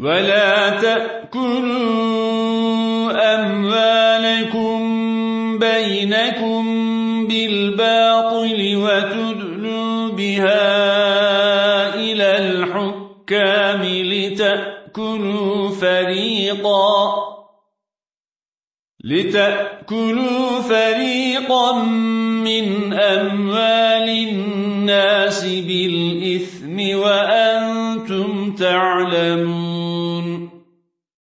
ولا تأكلوا أموالكم بينكم بالباطل وتدلوا بها إلى الحكام لتأكلوا فريقا لتأكلوا فريقا من أموال الناس بالإثم وأنتم تعلمون.